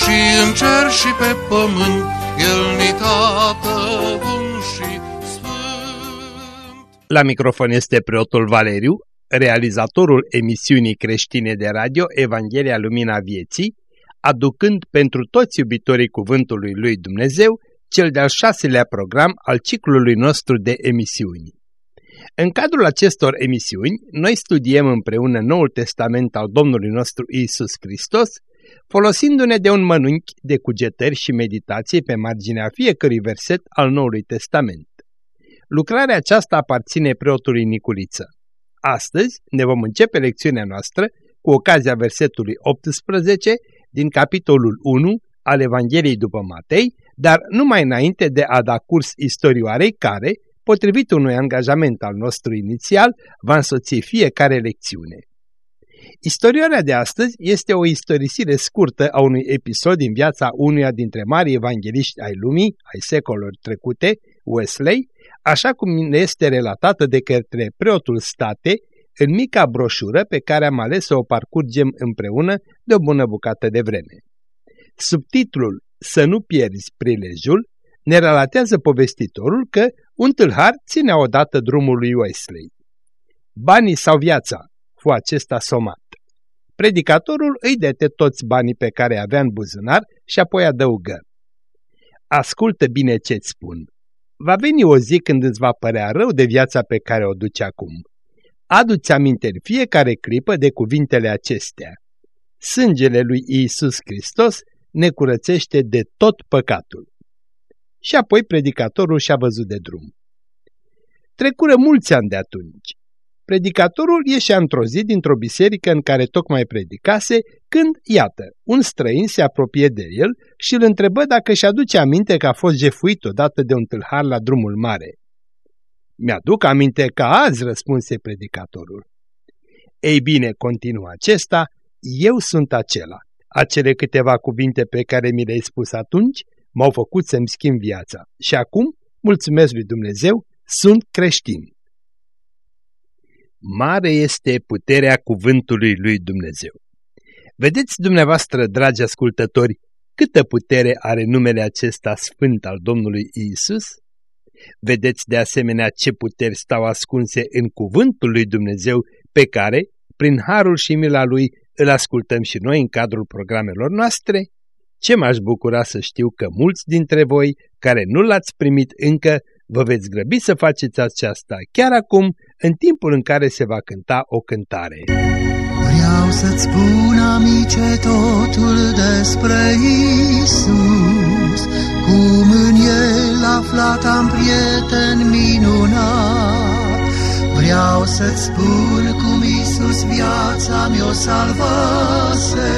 și în cer și pe pământ, El ni tată bun și sfânt. La microfon este preotul Valeriu, realizatorul emisiunii creștine de radio Evanghelia Lumina Vieții, aducând pentru toți iubitorii Cuvântului Lui Dumnezeu cel de-al șaselea program al ciclului nostru de emisiuni. În cadrul acestor emisiuni, noi studiem împreună Noul Testament al Domnului nostru Isus Hristos, folosindu-ne de un mănunchi de cugetări și meditații pe marginea fiecărui verset al Noului Testament. Lucrarea aceasta aparține preotului Niculiță. Astăzi ne vom începe lecțiunea noastră cu ocazia versetului 18 din capitolul 1 al Evangheliei după Matei, dar numai înainte de a da curs istorioarei care, potrivit unui angajament al nostru inițial, va însoți fiecare lecțiune. Istorioarea de astăzi este o istorisire scurtă a unui episod din viața unuia dintre mari evangeliști ai lumii, ai secolelor trecute, Wesley, așa cum ne este relatată de către preotul state în mica broșură pe care am ales să o parcurgem împreună de o bună bucată de vreme. Subtitlul Să nu pierzi prilejul ne relatează povestitorul că un tâlhar ținea odată drumul lui Wesley. Banii sau viața, fu acesta somat. Predicatorul îi dete toți banii pe care avea în buzunar și apoi adăugă. Ascultă bine ce-ți spun. Va veni o zi când îți va părea rău de viața pe care o duci acum. Adu-ți aminte în fiecare clipă de cuvintele acestea. Sângele lui Iisus Hristos ne curățește de tot păcatul. Și apoi predicatorul și-a văzut de drum. Trecură mulți ani de atunci. Predicatorul ieșea într-o zi dintr-o biserică în care tocmai predicase, când, iată, un străin se apropie de el și îl întrebă dacă își aduce aminte că a fost jefuit odată de un tâlhar la drumul mare. Mi-aduc aminte că azi, răspunse predicatorul. Ei bine, continuă acesta, eu sunt acela. Acele câteva cuvinte pe care mi le-ai spus atunci m-au făcut să-mi schimb viața și acum, mulțumesc lui Dumnezeu, sunt creștin. Mare este puterea cuvântului lui Dumnezeu. Vedeți dumneavoastră, dragi ascultători, câtă putere are numele acesta sfânt al Domnului Isus? Vedeți de asemenea ce puteri stau ascunse în cuvântul lui Dumnezeu pe care, prin harul și mila lui, îl ascultăm și noi în cadrul programelor noastre? Ce m-aș bucura să știu că mulți dintre voi, care nu l-ați primit încă, vă veți grăbi să faceți aceasta chiar acum, în timpul în care se va cânta o cântare. Vreau să-ți spun, amice, totul despre Isus, cum în El aflat am prieten minunat. Vreau să-ți spun cum Isus viața mi-o salvase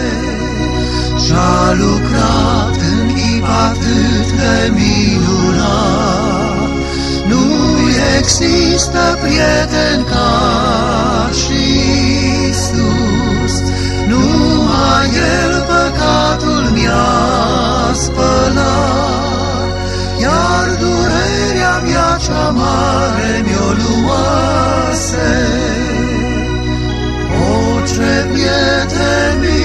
și-a lucrat în chip atât de minunat. Nu există prieten ca și Isus, numai El păcatul mi-a spălat, iar durerea mea cea mare mi-o luase. O, ce prieten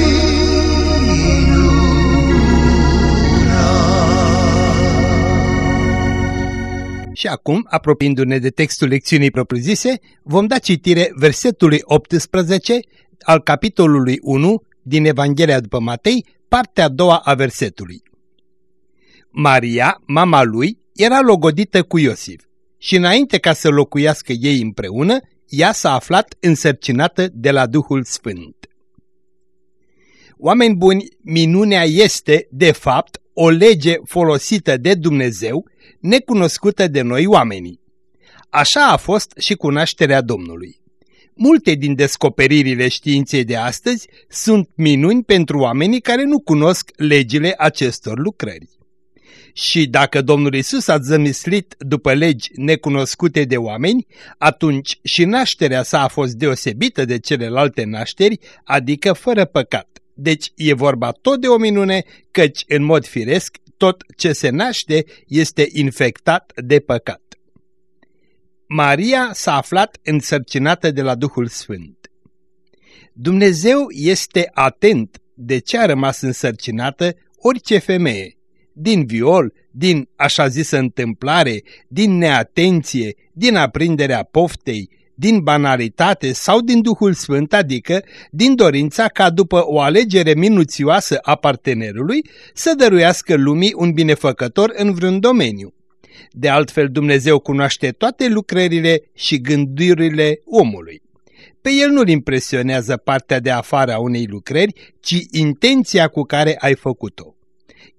Și acum, apropiindu-ne de textul lecțiunii propriu-zise, vom da citire versetului 18 al capitolului 1 din Evanghelia după Matei, partea a doua a versetului. Maria, mama lui, era logodită cu Iosif și înainte ca să locuiască ei împreună, ea s-a aflat însărcinată de la Duhul Sfânt. Oameni buni, minunea este, de fapt, o lege folosită de Dumnezeu, necunoscută de noi oamenii. Așa a fost și cu nașterea Domnului. Multe din descoperirile științei de astăzi sunt minuni pentru oamenii care nu cunosc legile acestor lucrări. Și dacă Domnul Isus a zămislit după legi necunoscute de oameni, atunci și nașterea sa a fost deosebită de celelalte nașteri, adică fără păcat. Deci e vorba tot de o minune, căci în mod firesc tot ce se naște este infectat de păcat. Maria s-a aflat însărcinată de la Duhul Sfânt. Dumnezeu este atent de ce a rămas însărcinată orice femeie, din viol, din așa zisă întâmplare, din neatenție, din aprinderea poftei, din banalitate sau din Duhul Sfânt, adică din dorința ca după o alegere minuțioasă a partenerului să dăruiască lumii un binefăcător în vreun domeniu. De altfel Dumnezeu cunoaște toate lucrările și gândurile omului. Pe el nu-l impresionează partea de afară a unei lucrări, ci intenția cu care ai făcut-o.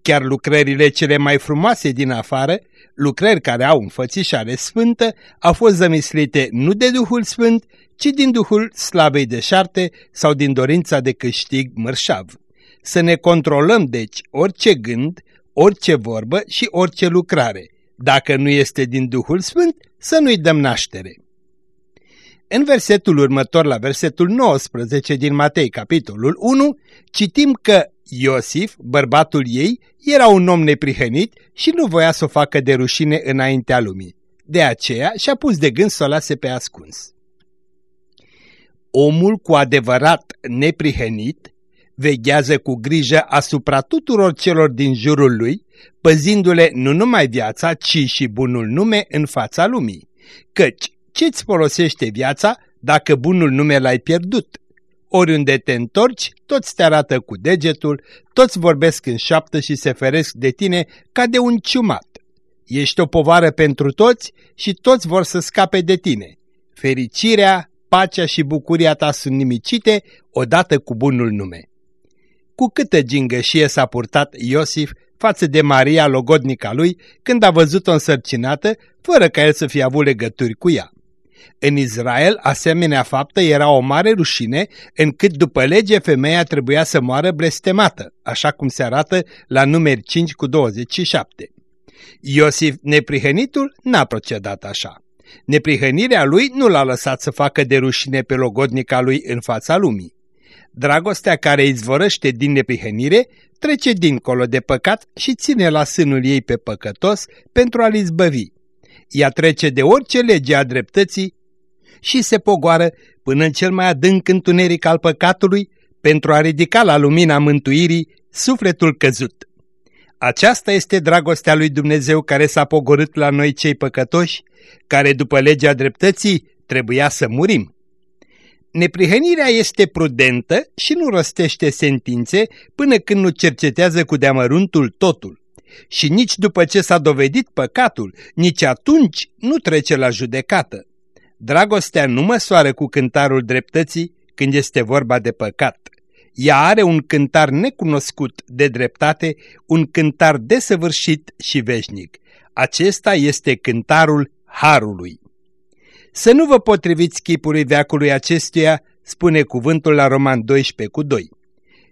Chiar lucrările cele mai frumoase din afară, lucrări care au înfățișare sfântă, au fost zămislite nu de Duhul Sfânt, ci din Duhul slavei de șarte sau din dorința de câștig mărșav. Să ne controlăm, deci, orice gând, orice vorbă și orice lucrare. Dacă nu este din Duhul Sfânt, să nu-i dăm naștere. În versetul următor, la versetul 19 din Matei, capitolul 1, citim că Iosif, bărbatul ei, era un om neprihănit și nu voia să o facă de rușine înaintea lumii. De aceea și-a pus de gând să o lase pe ascuns. Omul cu adevărat neprihănit veghează cu grijă asupra tuturor celor din jurul lui, păzindu-le nu numai viața, ci și bunul nume în fața lumii. Căci ce-ți folosește viața dacă bunul nume l-ai pierdut? Oriunde te întorci, toți te arată cu degetul, toți vorbesc în șaptă și se feresc de tine ca de un ciumat. Ești o povară pentru toți și toți vor să scape de tine. Fericirea, pacea și bucuria ta sunt nimicite odată cu bunul nume. Cu câtă gingășie s-a purtat Iosif față de Maria logodnica lui când a văzut-o însărcinată, fără ca el să fie avut legături cu ea. În Israel, asemenea faptă era o mare rușine, încât după lege femeia trebuia să moară blestemată, așa cum se arată la numeri 5 cu 27. Iosif, neprihănitul, n-a procedat așa. Neprihănirea lui nu l-a lăsat să facă de rușine pe logodnica lui în fața lumii. Dragostea care izvorăște din neprihănire trece dincolo de păcat și ține la sânul ei pe păcătos pentru a-l izbăvi. Ea trece de orice lege a dreptății și se pogoară până în cel mai adânc întuneric al păcatului pentru a ridica la lumina mântuirii sufletul căzut. Aceasta este dragostea lui Dumnezeu care s-a pogorât la noi cei păcătoși, care după legea dreptății trebuia să murim. Neprihănirea este prudentă și nu răstește sentințe până când nu cercetează cu deamăruntul totul. Și nici după ce s-a dovedit păcatul, nici atunci nu trece la judecată. Dragostea nu măsoară cu cântarul dreptății când este vorba de păcat. Ea are un cântar necunoscut de dreptate, un cântar desăvârșit și veșnic. Acesta este cântarul Harului. Să nu vă potriviți chipului veacului acestuia, spune cuvântul la Roman 12 cu 2.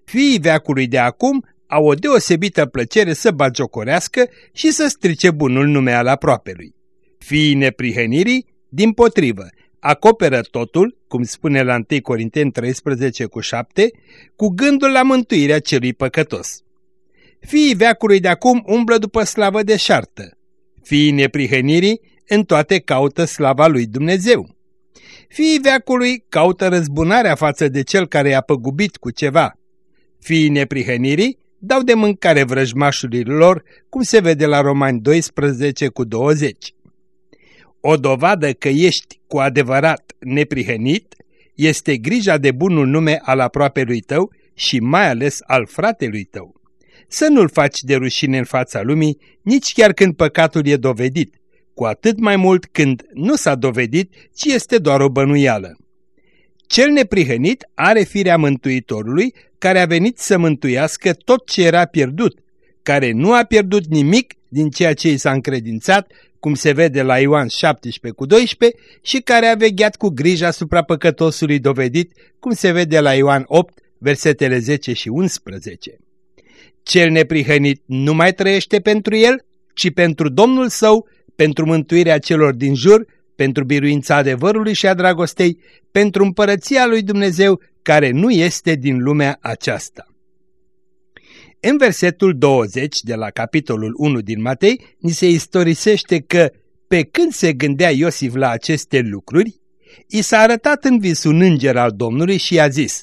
Fiii veacului de acum au o deosebită plăcere să bagiocorească și să strice bunul nume al aproapelui. Fiii neprihănirii din potrivă, acoperă totul, cum spune la 1 Corinteni 13 cu 7, cu gândul la mântuirea celui păcătos. Fiii veacului de acum umblă după slavă de șartă. Fiii neprihănirii în toate caută slava lui Dumnezeu. Fiii veacului caută răzbunarea față de cel care i-a păgubit cu ceva. Fiii neprihănirii dau de mâncare vrăjmașului lor, cum se vede la Romani 12 cu 20. O dovadă că ești cu adevărat neprihănit este grija de bunul nume al aproapelui tău și mai ales al fratelui tău. Să nu-l faci de rușine în fața lumii, nici chiar când păcatul e dovedit, cu atât mai mult când nu s-a dovedit, ci este doar o bănuială. Cel neprihănit are firea Mântuitorului, care a venit să mântuiască tot ce era pierdut, care nu a pierdut nimic din ceea ce i s-a încredințat, cum se vede la Ioan 17 cu 12, și care a vegheat cu grijă asupra păcătosului dovedit, cum se vede la Ioan 8, versetele 10 și 11. Cel neprihănit nu mai trăiește pentru el, ci pentru Domnul său, pentru mântuirea celor din jur, pentru biruința adevărului și a dragostei, pentru împărăția lui Dumnezeu, care nu este din lumea aceasta. În versetul 20 de la capitolul 1 din Matei, ni se istorisește că, pe când se gândea Iosif la aceste lucruri, i s-a arătat în vis un înger al Domnului și i-a zis,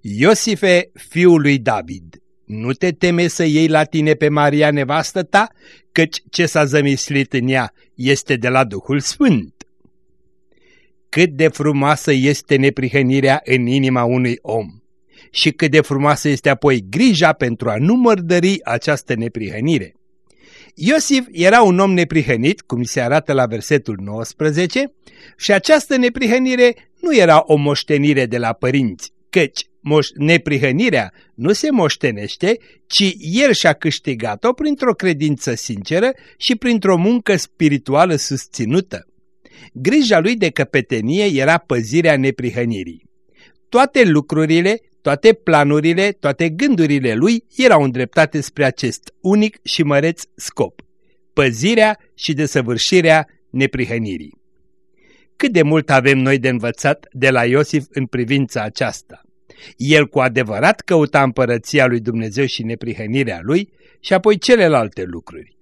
Iosife, fiul lui David, nu te teme să iei la tine pe Maria nevastă ta, căci ce s-a zămislit în ea este de la Duhul Sfânt. Cât de frumoasă este neprihănirea în inima unui om și cât de frumoasă este apoi grija pentru a nu mărdări această neprihănire. Iosif era un om neprihănit, cum se arată la versetul 19, și această neprihănire nu era o moștenire de la părinți, căci neprihănirea nu se moștenește, ci el și-a câștigat-o printr-o credință sinceră și printr-o muncă spirituală susținută. Grija lui de căpetenie era păzirea neprihănirii. Toate lucrurile, toate planurile, toate gândurile lui erau îndreptate spre acest unic și măreț scop, păzirea și desăvârșirea neprihănirii. Cât de mult avem noi de învățat de la Iosif în privința aceasta? El cu adevărat căuta împărăția lui Dumnezeu și neprihănirea lui și apoi celelalte lucruri.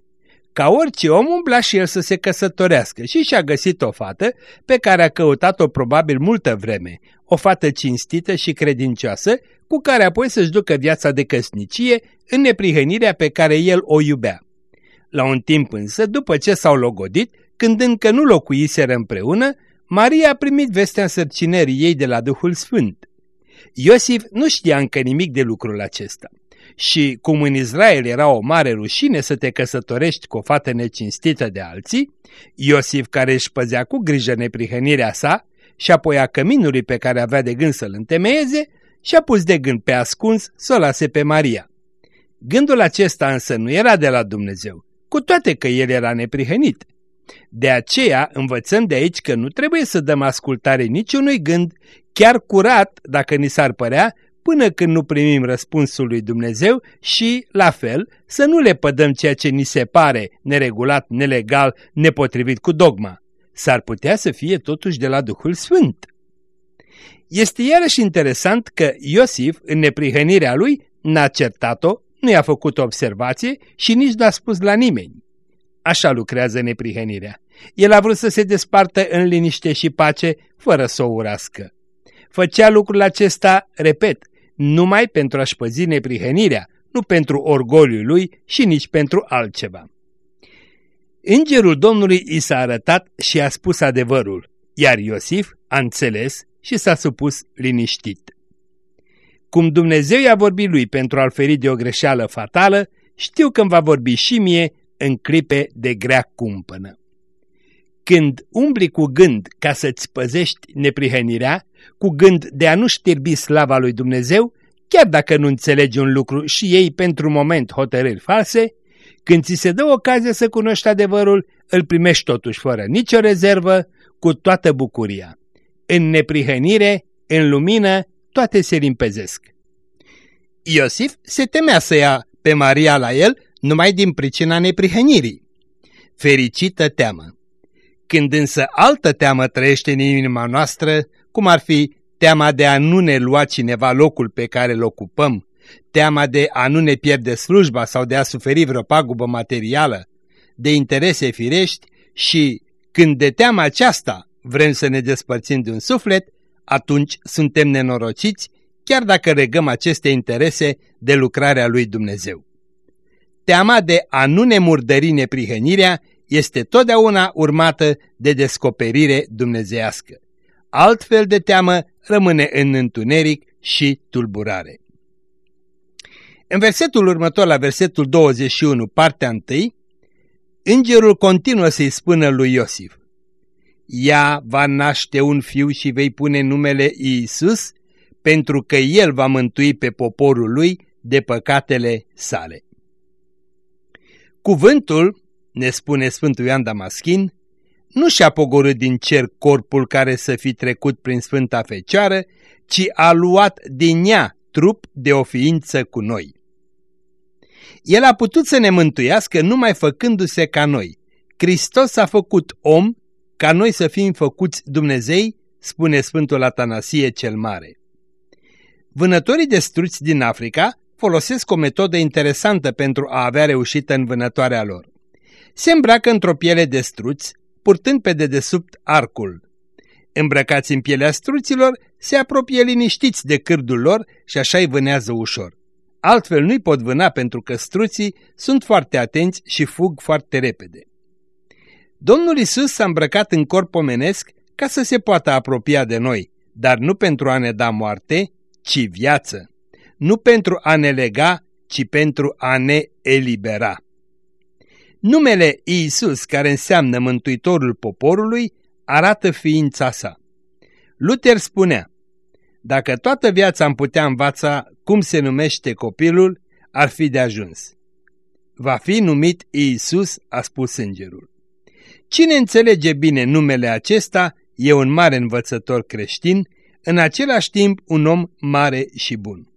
Ca orice om umbla și el să se căsătorească și și-a găsit o fată pe care a căutat-o probabil multă vreme, o fată cinstită și credincioasă, cu care apoi să-și ducă viața de căsnicie în neprihănirea pe care el o iubea. La un timp însă, după ce s-au logodit, când încă nu locuiseră împreună, Maria a primit vestea însărcinării ei de la Duhul Sfânt. Iosif nu știa încă nimic de lucrul acesta. Și cum în Israel era o mare rușine să te căsătorești cu o fată necinstită de alții, Iosif, care își păzea cu grijă neprihănirea sa și apoi a căminului pe care avea de gând să-l întemeieze, și-a pus de gând pe ascuns să o lase pe Maria. Gândul acesta însă nu era de la Dumnezeu, cu toate că el era neprihănit. De aceea învățăm de aici că nu trebuie să dăm ascultare niciunui gând, chiar curat, dacă ni s-ar părea, până când nu primim răspunsul lui Dumnezeu și, la fel, să nu le pădăm ceea ce ni se pare neregulat, nelegal, nepotrivit cu dogma. S-ar putea să fie totuși de la Duhul Sfânt. Este iarăși interesant că Iosif, în neprihănirea lui, n-a certat-o, nu i-a făcut o observație și nici n-a spus la nimeni. Așa lucrează neprihănirea. El a vrut să se despartă în liniște și pace, fără să o urască. Făcea lucrul acesta, repet, numai pentru a-și păzi neprihănirea, nu pentru orgoliul lui și nici pentru altceva. Îngerul Domnului i s-a arătat și a spus adevărul, iar Iosif a înțeles și s-a supus liniștit. Cum Dumnezeu i-a vorbit lui pentru a-l feri de o greșeală fatală, știu că îmi va vorbi și mie în clipe de grea cumpănă. Când umbli cu gând ca să-ți păzești neprihănirea, cu gând de a nu știrbi slava lui Dumnezeu, chiar dacă nu înțelegi un lucru și ei pentru moment hotărâri false, când ți se dă ocazia să cunoști adevărul, îl primești totuși fără nicio rezervă, cu toată bucuria. În neprihănire, în lumină, toate se limpezesc. Iosif se temea să ia pe Maria la el numai din pricina neprihănirii. Fericită teamă! Când însă altă teamă trăiește în inima noastră, cum ar fi teama de a nu ne lua cineva locul pe care îl ocupăm, teama de a nu ne pierde slujba sau de a suferi vreo pagubă materială, de interese firești și când de teama aceasta vrem să ne despărțim de un suflet, atunci suntem nenorociți, chiar dacă regăm aceste interese de lucrarea lui Dumnezeu. Teama de a nu ne murdări neprihănirea este totdeauna urmată de descoperire dumnezească. Altfel de teamă rămâne în întuneric și tulburare. În versetul următor, la versetul 21, partea 1, îngerul continuă să-i spună lui Iosif, Ea va naște un fiu și vei pune numele Iisus, pentru că el va mântui pe poporul lui de păcatele sale. Cuvântul ne spune Sfântul Ioan Damaschin, nu și-a pogorât din cer corpul care să fi trecut prin Sfânta Fecioară, ci a luat din ea trup de o ființă cu noi. El a putut să ne mântuiască numai făcându-se ca noi. Hristos a făcut om ca noi să fim făcuți Dumnezei, spune Sfântul Atanasie cel Mare. Vânătorii de struți din Africa folosesc o metodă interesantă pentru a avea reușită în vânătoarea lor. Se îmbracă într-o piele de struți, purtând pe dedesubt arcul. Îmbrăcați în pielea struților, se apropie liniștiți de cârdul lor și așa îi vânează ușor. Altfel nu-i pot vâna pentru că struții sunt foarte atenți și fug foarte repede. Domnul Isus s-a îmbrăcat în corp omenesc ca să se poată apropia de noi, dar nu pentru a ne da moarte, ci viață. Nu pentru a ne lega, ci pentru a ne elibera. Numele Iisus, care înseamnă Mântuitorul poporului, arată ființa sa. Luther spunea, dacă toată viața am putea învața cum se numește copilul, ar fi de ajuns. Va fi numit Iisus, a spus îngerul. Cine înțelege bine numele acesta e un mare învățător creștin, în același timp un om mare și bun.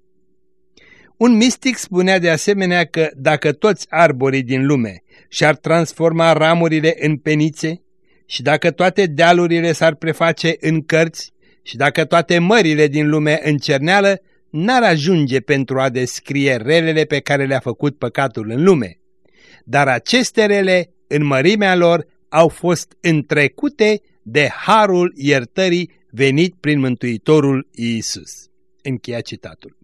Un mistic spunea de asemenea că dacă toți arborii din lume și-ar transforma ramurile în penițe și dacă toate dealurile s-ar preface în cărți și dacă toate mările din lume în cerneală, n-ar ajunge pentru a descrie relele pe care le-a făcut păcatul în lume. Dar aceste rele, în mărimea lor, au fost întrecute de harul iertării venit prin Mântuitorul Iisus. Încheia citatul.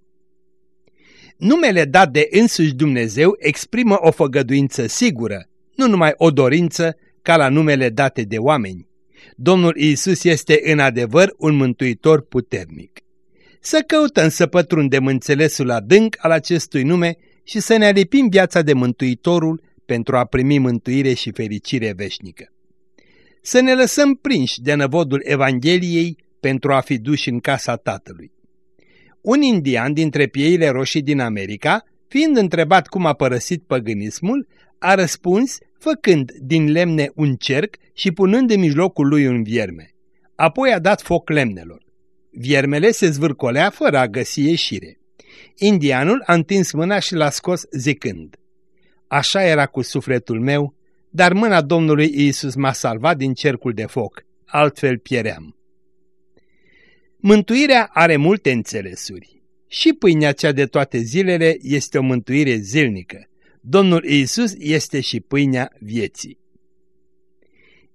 Numele dat de însuși Dumnezeu exprimă o făgăduință sigură, nu numai o dorință ca la numele date de oameni. Domnul Iisus este în adevăr un mântuitor puternic. Să căutăm să pătrundem înțelesul adânc al acestui nume și să ne alipim viața de mântuitorul pentru a primi mântuire și fericire veșnică. Să ne lăsăm prinși de năvodul Evangheliei pentru a fi duși în casa Tatălui. Un indian dintre pieile roșii din America, fiind întrebat cum a părăsit păgânismul, a răspuns făcând din lemne un cerc și punând în mijlocul lui un vierme. Apoi a dat foc lemnelor. Viermele se zvârcolea fără a găsi ieșire. Indianul a întins mâna și l-a scos zicând, Așa era cu sufletul meu, dar mâna Domnului Iisus m-a salvat din cercul de foc, altfel pieream. Mântuirea are multe înțelesuri. Și pâinea cea de toate zilele este o mântuire zilnică. Domnul Iisus este și pâinea vieții.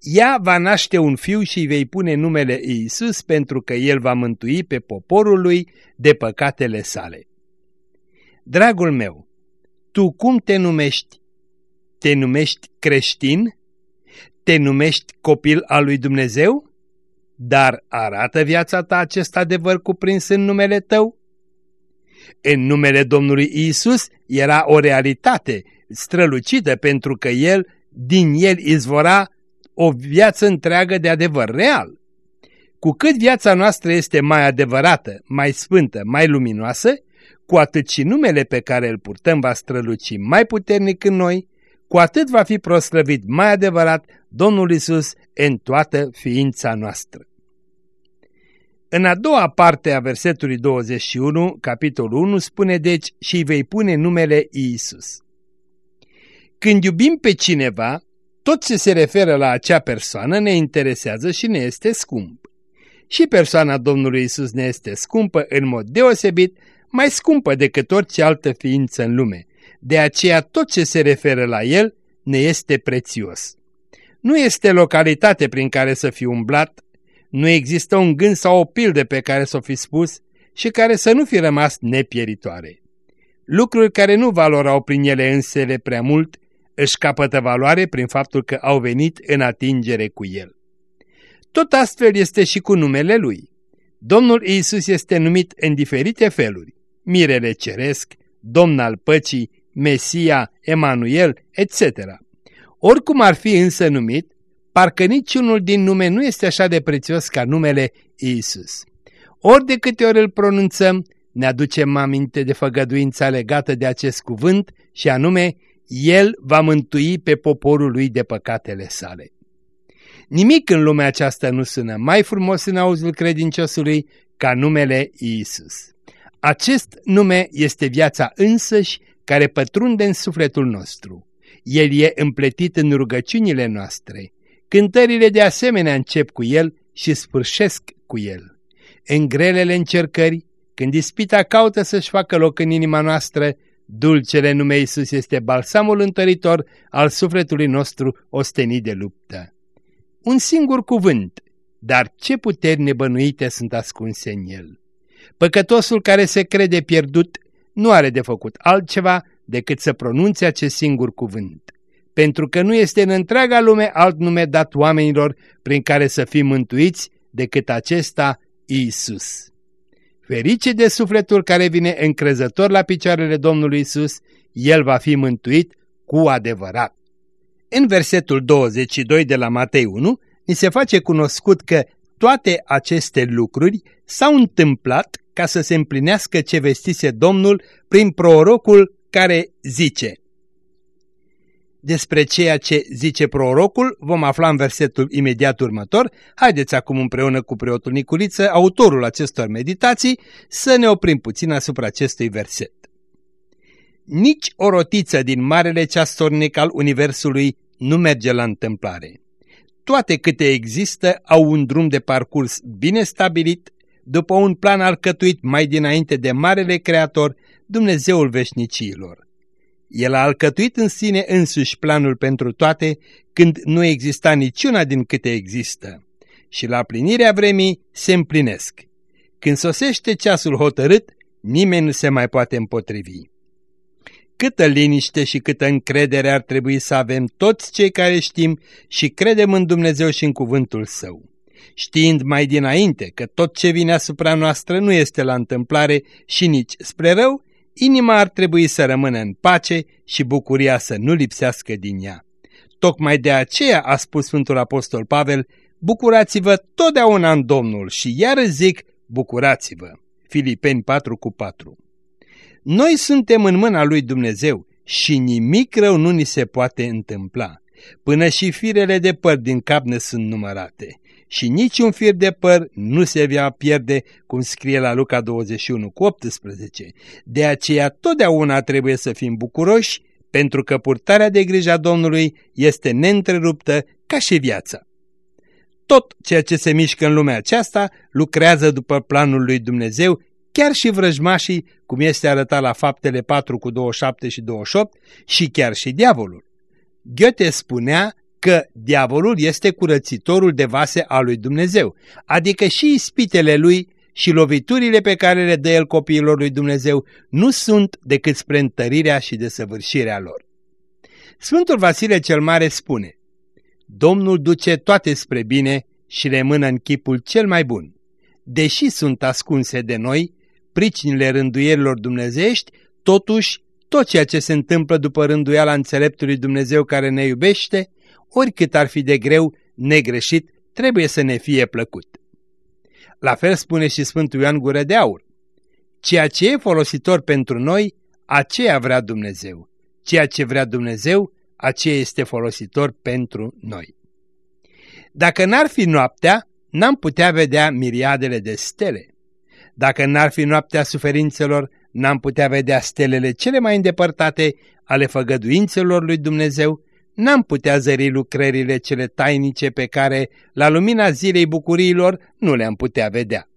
Ea va naște un fiu și îi vei pune numele Iisus pentru că el va mântui pe poporul lui de păcatele sale. Dragul meu, tu cum te numești? Te numești creștin? Te numești copil al lui Dumnezeu? Dar arată viața ta acest adevăr cuprins în numele tău? În numele Domnului Isus era o realitate strălucită pentru că el, din el izvora o viață întreagă de adevăr real. Cu cât viața noastră este mai adevărată, mai sfântă, mai luminoasă, cu atât și numele pe care îl purtăm va străluci mai puternic în noi, cu atât va fi proslăvit mai adevărat Domnul Isus în toată ființa noastră. În a doua parte a versetului 21, capitolul 1, spune deci și vei pune numele Iisus. Când iubim pe cineva, tot ce se referă la acea persoană ne interesează și ne este scump. Și persoana Domnului Isus ne este scumpă în mod deosebit, mai scumpă decât orice altă ființă în lume. De aceea tot ce se referă la El ne este prețios. Nu este localitate prin care să fi umblat, nu există un gând sau o pildă pe care să o fi spus și care să nu fi rămas nepieritoare. Lucruri care nu valorau prin ele însele prea mult își capătă valoare prin faptul că au venit în atingere cu el. Tot astfel este și cu numele lui. Domnul Iisus este numit în diferite feluri, Mirele Ceresc, Domn al Păcii, Mesia, Emanuel, etc. Oricum ar fi însă numit, parcă niciunul din nume nu este așa de prețios ca numele Iisus. Ori de câte ori îl pronunțăm, ne aducem aminte de făgăduința legată de acest cuvânt și anume, El va mântui pe poporul lui de păcatele sale. Nimic în lumea aceasta nu sună mai frumos în auzul credinciosului ca numele Iisus. Acest nume este viața însăși care pătrunde în sufletul nostru. El e împletit în rugăciunile noastre. Cântările de asemenea încep cu el și sfârșesc cu el. În grelele încercări, când ispita caută să-și facă loc în inima noastră, dulcele nume Iisus este balsamul întăritor al sufletului nostru ostenit de luptă. Un singur cuvânt, dar ce puteri nebănuite sunt ascunse în el. Păcătosul care se crede pierdut nu are de făcut altceva decât să pronunțe acest singur cuvânt, pentru că nu este în întreaga lume alt nume dat oamenilor prin care să fim mântuiți decât acesta Iisus. Ferice de sufletul care vine încrezător la picioarele Domnului Isus, el va fi mântuit cu adevărat. În versetul 22 de la Matei 1, ni se face cunoscut că toate aceste lucruri s-au întâmplat ca să se împlinească ce vestise Domnul prin prorocul care zice. Despre ceea ce zice prorocul vom afla în versetul imediat următor. Haideți acum împreună cu preotul Niculiță, autorul acestor meditații, să ne oprim puțin asupra acestui verset. Nici o rotiță din marele ceastornic al Universului nu merge la întâmplare. Toate câte există au un drum de parcurs bine stabilit, după un plan alcătuit mai dinainte de Marele Creator, Dumnezeul Veșnicilor. El a alcătuit în sine însuși planul pentru toate când nu exista niciuna din câte există. Și la plinirea vremii se împlinesc. Când sosește ceasul hotărât, nimeni nu se mai poate împotrivi. Câtă liniște și câtă încredere ar trebui să avem toți cei care știm și credem în Dumnezeu și în cuvântul Său. Știind mai dinainte că tot ce vine asupra noastră nu este la întâmplare și nici spre rău, inima ar trebui să rămână în pace și bucuria să nu lipsească din ea. Tocmai de aceea a spus Sfântul Apostol Pavel, bucurați-vă totdeauna în Domnul și iar zic, bucurați-vă. Filipeni 4 cu 4 noi suntem în mâna lui Dumnezeu și nimic rău nu ni se poate întâmpla. Până și firele de păr din cap ne sunt numărate. Și niciun fir de păr nu se va pierde, cum scrie la Luca 21 cu 18. De aceea totdeauna trebuie să fim bucuroși, pentru că purtarea de grijă a Domnului este neîntreruptă ca și viața. Tot ceea ce se mișcă în lumea aceasta lucrează după planul lui Dumnezeu chiar și vrăjmașii, cum este arătat la faptele 4 cu 27 și 28, și chiar și diavolul. Goethe spunea că diavolul este curățitorul de vase al lui Dumnezeu, adică și ispitele lui și loviturile pe care le dă el copiilor lui Dumnezeu nu sunt decât spre întărirea și desăvârșirea lor. Sfântul Vasile cel Mare spune, Domnul duce toate spre bine și le mână în chipul cel mai bun. Deși sunt ascunse de noi, pricinile rânduierilor dumnezeiești, totuși tot ceea ce se întâmplă după rânduiala înțeleptului Dumnezeu care ne iubește, oricât ar fi de greu, negreșit, trebuie să ne fie plăcut. La fel spune și Sfântul Ioan Gură de Aur. Ceea ce e folositor pentru noi, aceea vrea Dumnezeu. Ceea ce vrea Dumnezeu, aceea este folositor pentru noi. Dacă n-ar fi noaptea, n-am putea vedea miriadele de stele. Dacă n-ar fi noaptea suferințelor, n-am putea vedea stelele cele mai îndepărtate ale făgăduințelor lui Dumnezeu, n-am putea zări lucrările cele tainice pe care, la lumina zilei bucuriilor, nu le-am putea vedea.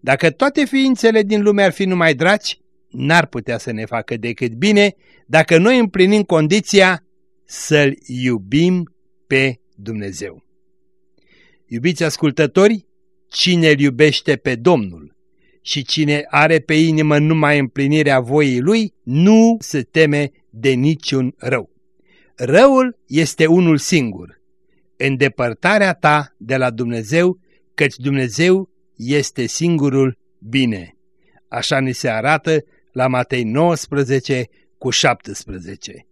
Dacă toate ființele din lume ar fi numai draci, n-ar putea să ne facă decât bine dacă noi împlinim condiția să-L iubim pe Dumnezeu. Iubiți ascultători, cine îl iubește pe Domnul și cine are pe inimă numai împlinirea voii lui, nu se teme de niciun rău. Răul este unul singur, îndepărtarea ta de la Dumnezeu, căci Dumnezeu este singurul bine. Așa ni se arată la Matei 19 cu 17.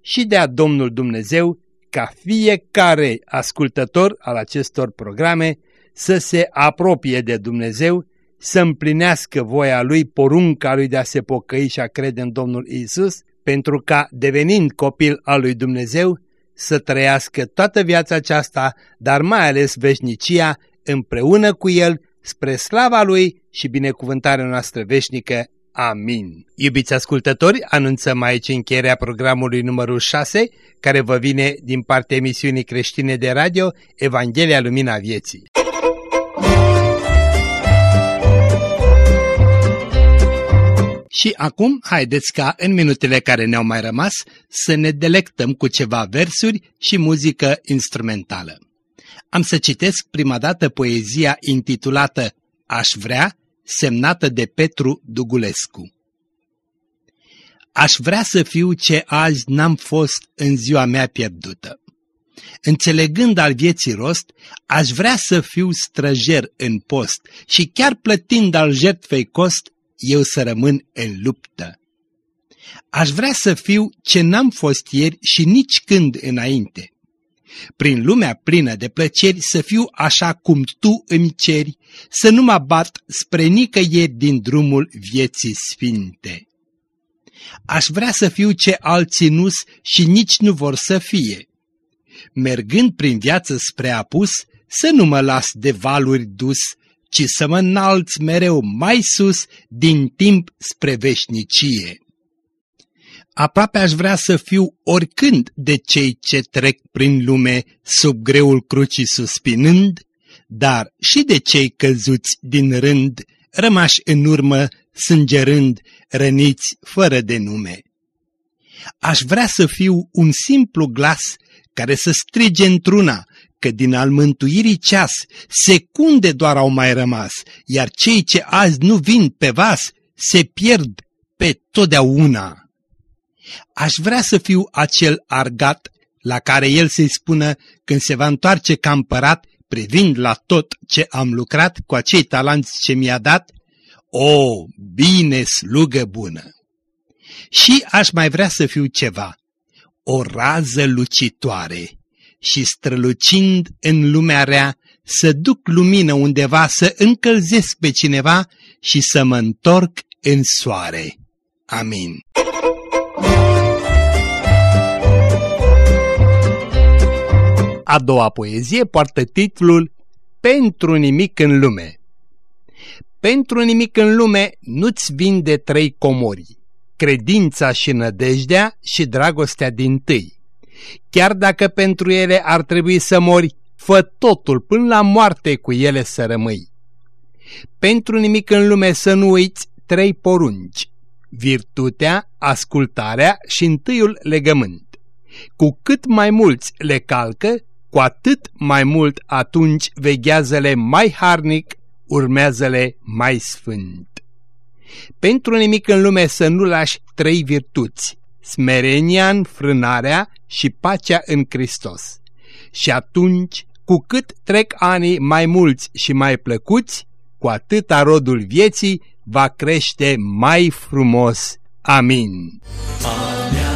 Și dea Domnul Dumnezeu ca fiecare ascultător al acestor programe să se apropie de Dumnezeu să împlinească voia lui, porunca lui de a se pocăi și a crede în Domnul Isus, pentru ca, devenind copil al lui Dumnezeu, să trăiască toată viața aceasta, dar mai ales veșnicia, împreună cu El, spre slava Lui și binecuvântarea noastră veșnică. Amin. Iubiți ascultători, anunțăm aici încheierea programului numărul 6, care vă vine din partea emisiunii creștine de radio Evanghelia Lumina Vieții. Și acum, haideți ca în minutele care ne-au mai rămas să ne delectăm cu ceva versuri și muzică instrumentală. Am să citesc prima dată poezia intitulată Aș vrea, semnată de Petru Dugulescu. Aș vrea să fiu ce azi n-am fost în ziua mea pierdută. Înțelegând al vieții rost, aș vrea să fiu străjer în post și chiar plătind al jertfei cost, eu să rămân în luptă. Aș vrea să fiu ce n-am fost ieri și nici când înainte. Prin lumea plină de plăceri să fiu așa cum tu îmi ceri, să nu mă bat spre nicăieri din drumul vieții sfinte. Aș vrea să fiu ce alții nu și nici nu vor să fie. Mergând prin viață spre apus, să nu mă las de valuri dus, ci să mă înalți mereu mai sus din timp spre veșnicie. Aproape aș vrea să fiu oricând de cei ce trec prin lume sub greul crucii suspinând, dar și de cei căzuți din rând, rămași în urmă, sângerând, răniți fără de nume. Aș vrea să fiu un simplu glas care să strige într-una că din al mântuirii ceas secunde doar au mai rămas, iar cei ce azi nu vin pe vas se pierd pe totdeauna. Aș vrea să fiu acel argat la care el să-i spună când se va întoarce ca împărat, privind la tot ce am lucrat cu acei talanți ce mi-a dat, o, bine slugă bună! Și aș mai vrea să fiu ceva, o rază lucitoare și strălucind în lumea rea, să duc lumină undeva, să încălzesc pe cineva și să mă întorc în soare. Amin. A doua poezie poartă titlul Pentru nimic în lume. Pentru nimic în lume nu-ți vinde trei comori, credința și nădejdea și dragostea din tâi. Chiar dacă pentru ele ar trebui să mori, fă totul până la moarte cu ele să rămâi. Pentru nimic în lume să nu uiți trei porunci, virtutea, ascultarea și întâiul legământ. Cu cât mai mulți le calcă, cu atât mai mult atunci veghează-le mai harnic, urmează-le mai sfânt. Pentru nimic în lume să nu lași trei virtuți, smerenia în frânarea și pacea în Hristos. Și atunci, cu cât trec anii mai mulți și mai plăcuți, cu atâta rodul vieții va crește mai frumos. Amin. Amin.